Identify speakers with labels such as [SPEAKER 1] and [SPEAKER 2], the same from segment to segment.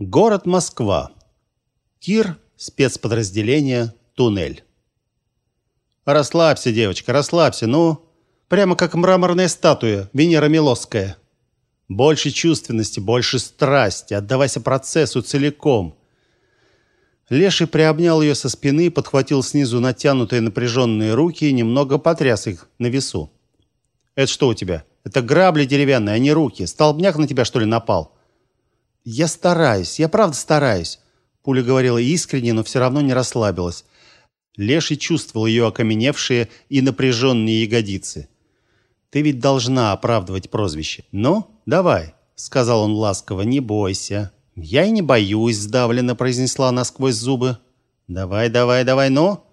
[SPEAKER 1] Город Москва. Тир, спецподразделение «Туннель». «Расслабься, девочка, расслабься, ну. Прямо как мраморная статуя, Венера Милосская. Больше чувственности, больше страсти, отдавайся процессу целиком». Леший приобнял ее со спины, подхватил снизу натянутые напряженные руки и немного потряс их на весу. «Это что у тебя? Это грабли деревянные, а не руки. Столбняк на тебя, что ли, напал?» Я стараюсь, я правда стараюсь. Пуля говорила искренне, но все равно не расслабилась. Леший чувствовал ее окаменевшие и напряженные ягодицы. Ты ведь должна оправдывать прозвище. Ну, давай, сказал он ласково, не бойся. Я и не боюсь, сдавленно произнесла она сквозь зубы. Давай, давай, давай, ну.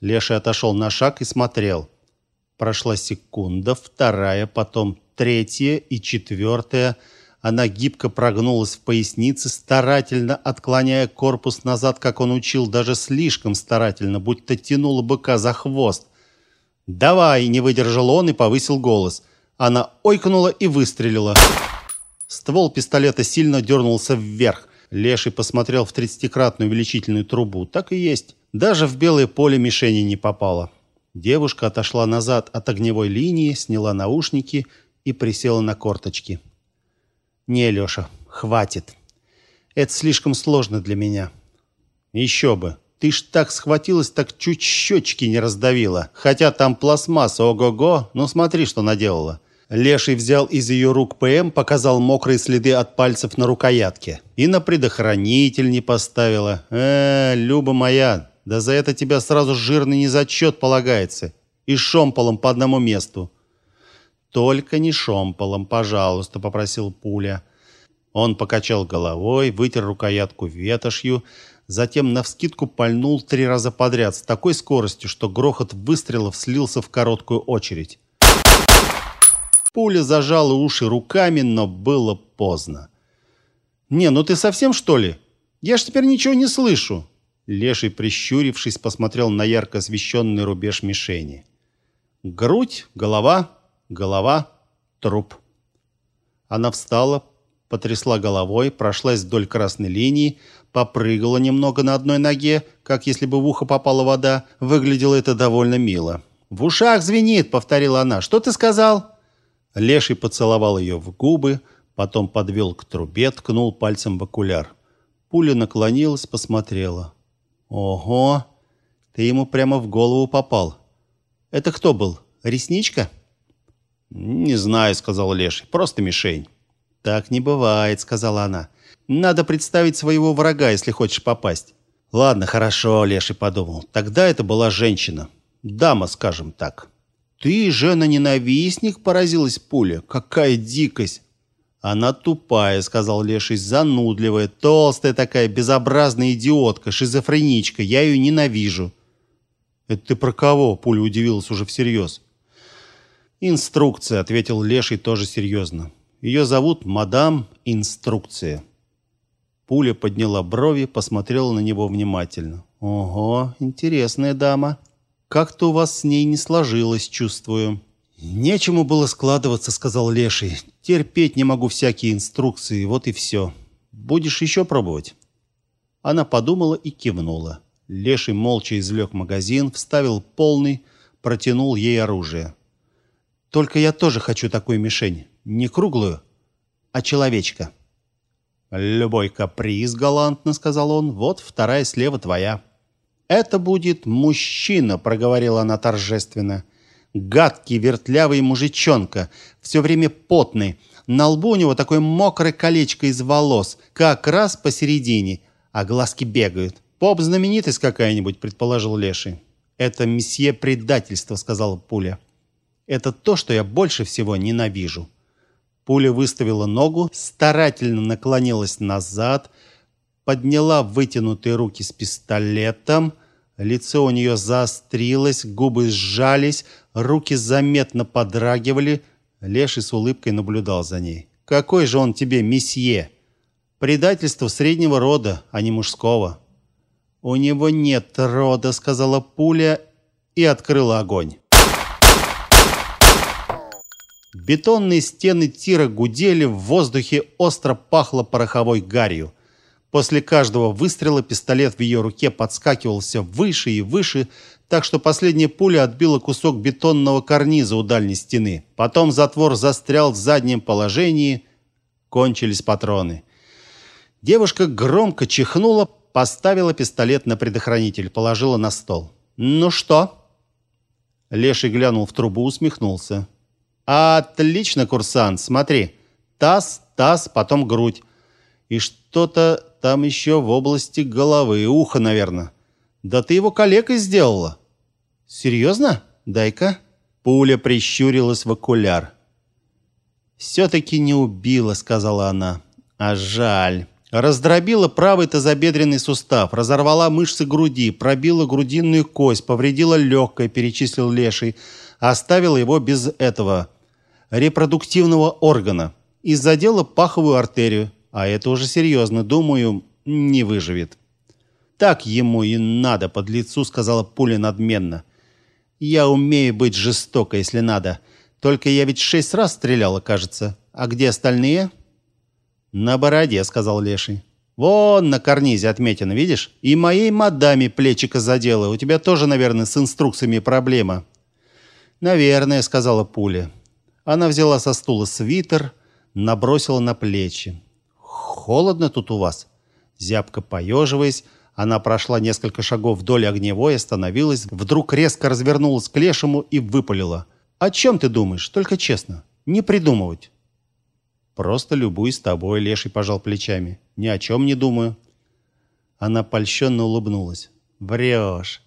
[SPEAKER 1] Леший отошел на шаг и смотрел. Прошла секунда, вторая, потом третья и четвертая. Она гибко прогнулась в пояснице, старательно отклоняя корпус назад, как он учил, даже слишком старательно, будто тянула быка за хвост. «Давай!» – не выдержал он и повысил голос. Она ойкнула и выстрелила. Ствол пистолета сильно дернулся вверх. Леший посмотрел в тридцатикратную увеличительную трубу. Так и есть. Даже в белое поле мишени не попало. Девушка отошла назад от огневой линии, сняла наушники и присела на корточки. Не, Лёша, хватит. Это слишком сложно для меня. Еще бы. Ты ж так схватилась, так чуть щечки не раздавила. Хотя там пластмасса, ого-го. Ну смотри, что наделала. Леший взял из ее рук ПМ, показал мокрые следы от пальцев на рукоятке. И на предохранитель не поставила. Э, Люба моя, да за это тебя сразу жирный незачет полагается. И шомполом по одному месту. Только не шомполом, пожалуйста, попросил Пуля. Он покачал головой, вытер рукоятку ветошью, затем навскидку пальнул три раза подряд с такой скоростью, что грохот выстрелов слился в короткую очередь. Пуля зажала уши руками, но было поздно. «Не, ну ты совсем, что ли? Я ж теперь ничего не слышу!» Леший, прищурившись, посмотрел на ярко освещенный рубеж мишени. Грудь, голова, голова, труп. Она встала, потрясла головой, прошлась вдоль красной линии, попрыгала немного на одной ноге, как если бы в ухо попала вода. Выглядело это довольно мило. «В ушах звенит», — повторила она. «Что ты сказал?» Леший поцеловал ее в губы, потом подвел к трубе, ткнул пальцем в окуляр. Пуля наклонилась, посмотрела. «Ого! Ты ему прямо в голову попал. Это кто был? Ресничка?» «Не знаю», — сказал Леший. «Просто мишень». «Так не бывает», — сказала она. «Надо представить своего врага, если хочешь попасть». «Ладно, хорошо», — Леший подумал. «Тогда это была женщина. Дама, скажем так». «Ты, жена-ненавистник?» — поразилась пуля. «Какая дикость!» «Она тупая», — сказал Леший, — «занудливая, толстая такая, безобразная идиотка, шизофреничка. Я ее ненавижу». «Это ты про кого?» — пуля удивилась уже всерьез. «Инструкция», — ответил Леший тоже серьезно. «Ее зовут мадам Инструкция». Пуля подняла брови, посмотрела на него внимательно. «Ого, интересная дама. Как-то у вас с ней не сложилось, чувствую». «Нечему было складываться», — сказал Леший. «Терпеть не могу всякие инструкции, вот и все. Будешь еще пробовать?» Она подумала и кивнула. Леший молча извлек магазин, вставил полный, протянул ей оружие. Только я тоже хочу такую мишень. Не круглую, а человечка. Любой каприз, галантно сказал он. Вот вторая слева твоя. Это будет мужчина, проговорила она торжественно. Гадкий, вертлявый мужичонка, все время потный. На лбу у него такое мокрое колечко из волос, как раз посередине, а глазки бегают. Поп знаменитость какая-нибудь, предположил Леший. Это месье предательство, сказала Пуля. Это то, что я больше всего ненавижу. Пуля выставила ногу, старательно наклонилась назад, подняла вытянутые руки с пистолетом. Лицо у нее заострилось, губы сжались, руки заметно подрагивали. Леший с улыбкой наблюдал за ней. «Какой же он тебе, месье? Предательство среднего рода, а не мужского». «У него нет рода», — сказала пуля и открыла огонь. Бетонные стены тира гудели, в воздухе остро пахло пороховой гарью. После каждого выстрела пистолет в ее руке подскакивал все выше и выше, так что последняя пуля отбила кусок бетонного карниза у дальней стены. Потом затвор застрял в заднем положении, кончились патроны. Девушка громко чихнула, поставила пистолет на предохранитель, положила на стол. «Ну что?» Леший глянул в трубу, усмехнулся. «Отлично, курсант, смотри. Таз, таз, потом грудь. И что-то там еще в области головы, ухо, наверное. Да ты его калекой сделала». «Серьезно? Дай-ка». Пуля прищурилась в окуляр. «Все-таки не убила», — сказала она. «А жаль». Раздробила правый тазобедренный сустав, разорвала мышцы груди, пробила грудинную кость, повредила легкое, перечислил Леший, оставила его без этого репродуктивного органа и задела паховую артерию, а это уже серьезно, думаю, не выживет. Так ему и надо, под лицу сказала пуля надменно. Я умею быть жестокой, если надо. Только я ведь шесть раз стреляла, кажется. А где остальные? «На бороде», — сказал Леший. «Вон на карнизе отметина, видишь? И моей мадаме плечика задела. У тебя тоже, наверное, с инструкциями проблема». «Наверное», — сказала пуля. Она взяла со стула свитер, набросила на плечи. «Холодно тут у вас?» Зябко поеживаясь, она прошла несколько шагов вдоль огневой, остановилась, вдруг резко развернулась к Лешему и выпалила. «О чем ты думаешь? Только честно. Не придумывать». Просто любуюсь тобой, Леший пожал плечами. Ни о чем не думаю. Она польщенно улыбнулась. Врешь.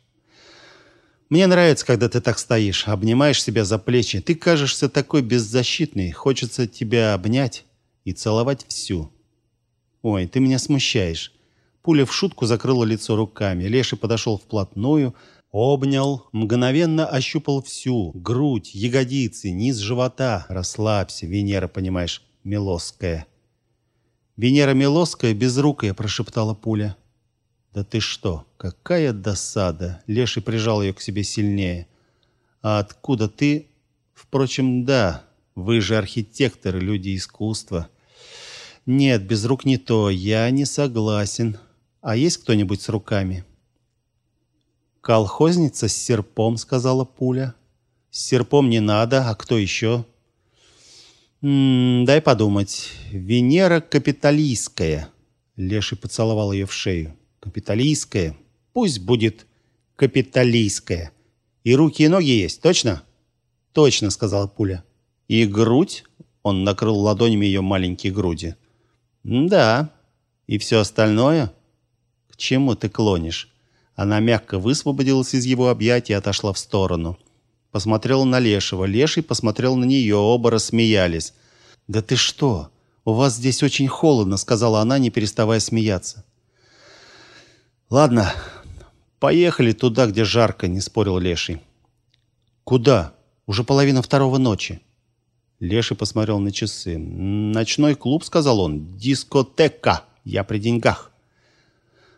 [SPEAKER 1] Мне нравится, когда ты так стоишь, обнимаешь себя за плечи. Ты кажешься такой беззащитный. Хочется тебя обнять и целовать всю. Ой, ты меня смущаешь. Пуля в шутку закрыла лицо руками. Леший подошел вплотную, обнял, мгновенно ощупал всю грудь, ягодицы, низ живота. Расслабься, Венера, понимаешь? Милосская. Венера Милосская безрукая, прошептала пуля. Да ты что? Какая досада. Леший прижал ее к себе сильнее. А откуда ты? Впрочем, да, вы же архитекторы, люди искусства. Нет, без рук не то. Я не согласен. А есть кто-нибудь с руками? Колхозница с серпом, сказала пуля. С серпом не надо, а кто еще? М -м, дай подумать. Венера капиталистская. Леший поцеловал ее в шею. Капиталистская. Пусть будет капиталистская. И руки и ноги есть, точно? Точно, сказала пуля. И грудь? Он накрыл ладонями ее маленькие груди. Да. И все остальное? К чему ты клонишь? Она мягко высвободилась из его объятий и отошла в сторону посмотрела на Лешего. Леший посмотрел на нее, оба рассмеялись. «Да ты что? У вас здесь очень холодно», — сказала она, не переставая смеяться. «Ладно, поехали туда, где жарко», — не спорил Леший. «Куда? Уже половина второго ночи». Леший посмотрел на часы. «Ночной клуб», — сказал он. «Дискотека. Я при деньгах».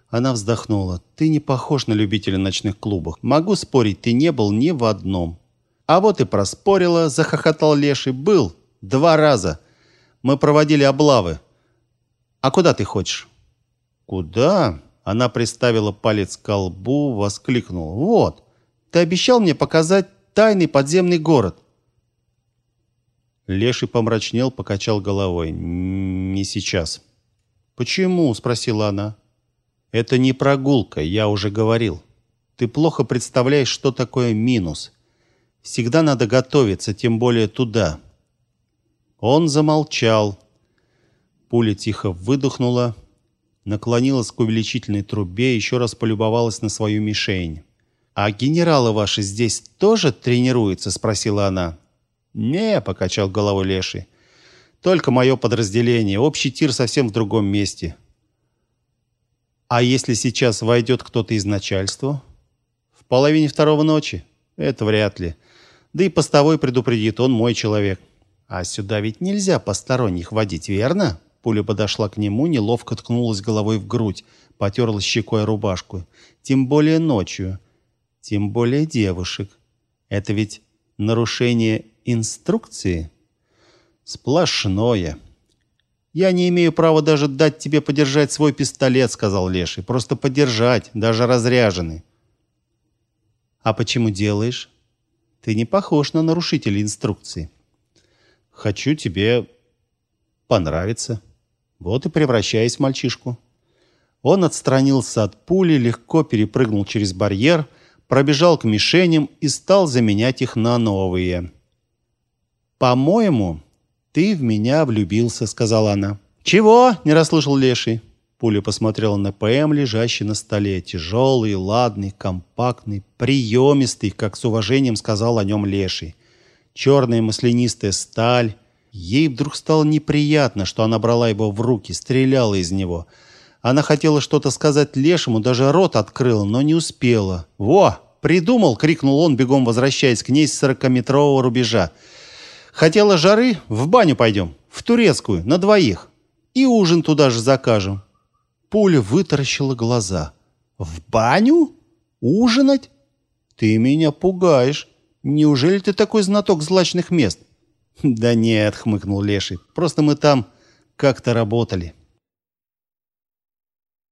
[SPEAKER 1] Она вздохнула. «Ты не похож на любителя ночных клубов. Могу спорить, ты не был ни в одном. А вот и проспорила, захохотал Леший. Был два раза. Мы проводили облавы. А куда ты хочешь? Куда? Она приставила палец к колбу, воскликнула. Вот. Ты обещал мне показать тайный подземный город. Леший помрачнел, покачал головой. Не сейчас. Почему? спросила она. Это не прогулка, я уже говорил. Ты плохо представляешь, что такое минус. Всегда надо готовиться, тем более туда. Он замолчал. Пуля тихо выдохнула, наклонилась к увеличительной трубе, еще раз полюбовалась на свою мишень. «А генералы ваши здесь тоже тренируются?» – спросила она. «Не», – покачал головой Леший. «Только мое подразделение. Общий тир совсем в другом месте». «А если сейчас войдет кто-то из начальства?» «В половине второго ночи?» «Это вряд ли. Да и постовой предупредит, он мой человек. А сюда ведь нельзя посторонних водить, верно? Пуля подошла к нему, неловко ткнулась головой в грудь, потерла щекой рубашку. Тем более ночью. Тем более девушек. Это ведь нарушение инструкции? Сплошное. «Я не имею права даже дать тебе подержать свой пистолет», — сказал Леший. «Просто подержать, даже разряженный». «А почему делаешь? Ты не похож на нарушителя инструкции». «Хочу тебе понравиться. Вот и превращаюсь в мальчишку». Он отстранился от пули, легко перепрыгнул через барьер, пробежал к мишеням и стал заменять их на новые. «По-моему, ты в меня влюбился», — сказала она. «Чего?» — не расслышал Леший. Пуля посмотрела на ПМ, лежащий на столе. Тяжелый, ладный, компактный, приемистый, как с уважением сказал о нем Леший. Черная маслянистая сталь. Ей вдруг стало неприятно, что она брала его в руки, стреляла из него — она хотела что-то сказать Лешему, даже рот открыла, но не успела. «Во! Придумал!» — крикнул он, бегом возвращаясь к ней с сорокаметрового рубежа. «Хотела жары? В баню пойдем. В турецкую, на двоих. И ужин туда же закажем». Пуля вытаращила глаза. «В баню? Ужинать? Ты меня пугаешь. Неужели ты такой знаток злачных мест?» «Да нет», — хмыкнул Леший. «Просто мы там как-то работали».